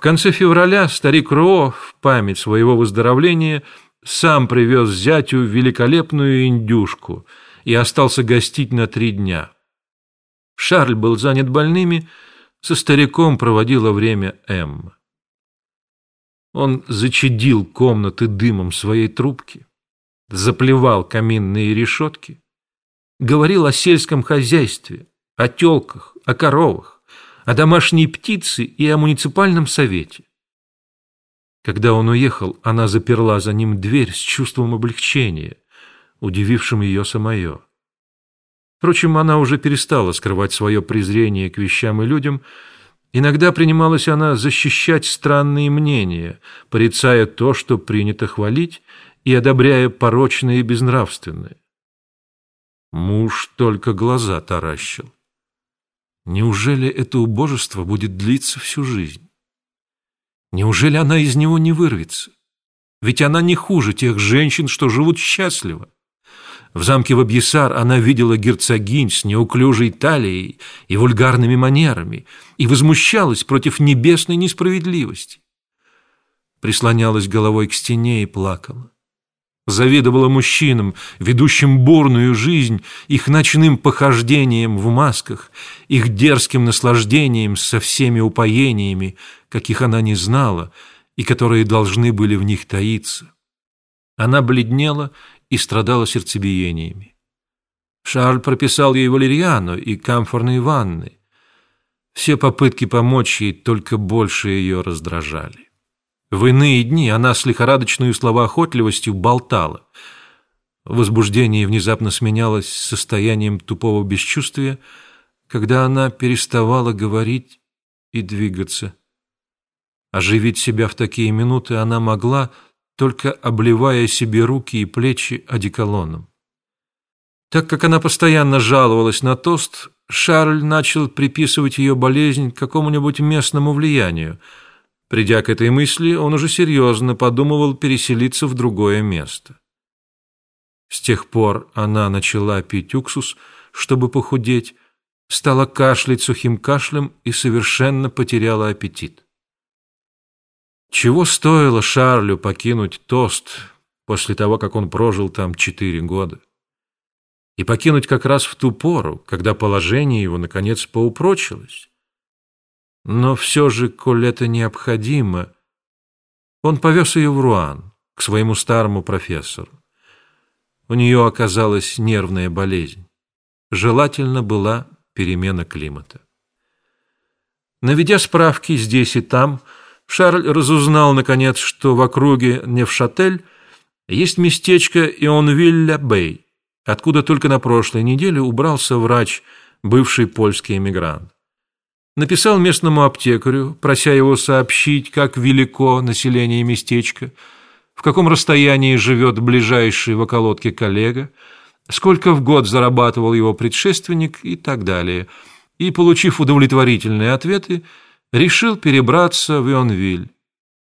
В конце февраля старик Ро в память своего выздоровления сам привез зятю великолепную индюшку и остался гостить на три дня. Шарль был занят больными, со стариком проводила время Эмма. Он зачадил комнаты дымом своей трубки, заплевал каминные решетки, говорил о сельском хозяйстве, о телках, о коровах, о домашней птице и о муниципальном совете. Когда он уехал, она заперла за ним дверь с чувством облегчения, удивившим ее самое. Впрочем, она уже перестала скрывать свое презрение к вещам и людям, Иногда принималась она защищать странные мнения, порицая то, что принято хвалить, и одобряя порочное и безнравственное. Муж только глаза таращил. Неужели это убожество будет длиться всю жизнь? Неужели она из него не вырвется? Ведь она не хуже тех женщин, что живут счастливо. В замке Вабьесар она видела герцогинь с неуклюжей талией и вульгарными манерами и возмущалась против небесной несправедливости. Прислонялась головой к стене и плакала. Завидовала мужчинам, ведущим бурную жизнь, их ночным похождением в масках, их дерзким наслаждением со всеми упоениями, каких она не знала и которые должны были в них таиться. Она бледнела и страдала сердцебиениями. Шарль прописал ей валерьяну и камфорные ванны. Все попытки помочь ей только больше ее раздражали. В иные дни она с лихорадочной словоохотливостью болтала. Возбуждение внезапно сменялось состоянием тупого бесчувствия, когда она переставала говорить и двигаться. Оживить себя в такие минуты она могла, только обливая себе руки и плечи одеколоном. Так как она постоянно жаловалась на тост, Шарль начал приписывать ее болезнь какому-нибудь местному влиянию. Придя к этой мысли, он уже серьезно подумывал переселиться в другое место. С тех пор она начала пить уксус, чтобы похудеть, стала кашлять сухим кашлем и совершенно потеряла аппетит. Чего стоило Шарлю покинуть Тост после того, как он прожил там четыре года? И покинуть как раз в ту пору, когда положение его, наконец, поупрочилось. Но все же, коль это необходимо, он повез ее в Руан, к своему старому профессору. У нее оказалась нервная болезнь. Желательно была перемена климата. Наведя справки здесь и там, Шарль разузнал, наконец, что в округе Невшатель есть местечко Ионвилля-Бэй, откуда только на прошлой неделе убрался врач, бывший польский эмигрант. Написал местному аптекарю, прося его сообщить, как велико население местечка, в каком расстоянии живет ближайший в околотке коллега, сколько в год зарабатывал его предшественник и так далее. И, получив удовлетворительные ответы, решил перебраться в Ионвиль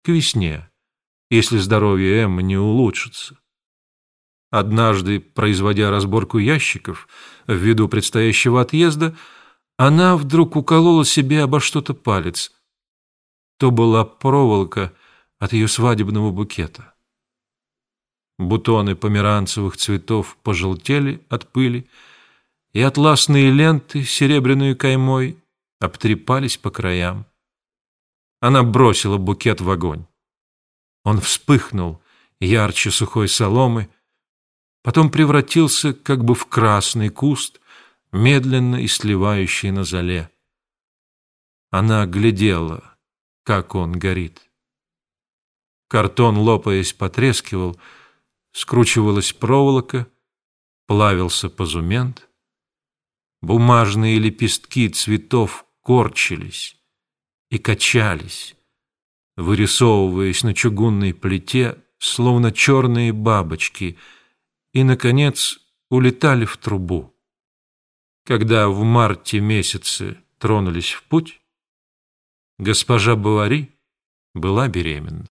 к весне, если здоровье Эммы не улучшится. Однажды, производя разборку ящиков ввиду предстоящего отъезда, она вдруг уколола себе обо что-то палец. То была проволока от ее свадебного букета. Бутоны померанцевых цветов пожелтели от пыли, и атласные ленты, серебряной каймой, обтрепались по краям. Она бросила букет в огонь. Он вспыхнул ярче сухой соломы, потом превратился как бы в красный куст, медленно и сливающий на зале. Она глядела, как он горит. Картон, лопаясь, потрескивал, скручивалась проволока, плавился позумент. Бумажные лепестки цветов корчились, и качались, вырисовываясь на чугунной плите, словно черные бабочки, и, наконец, улетали в трубу. Когда в марте месяце тронулись в путь, госпожа Бавари была беременна.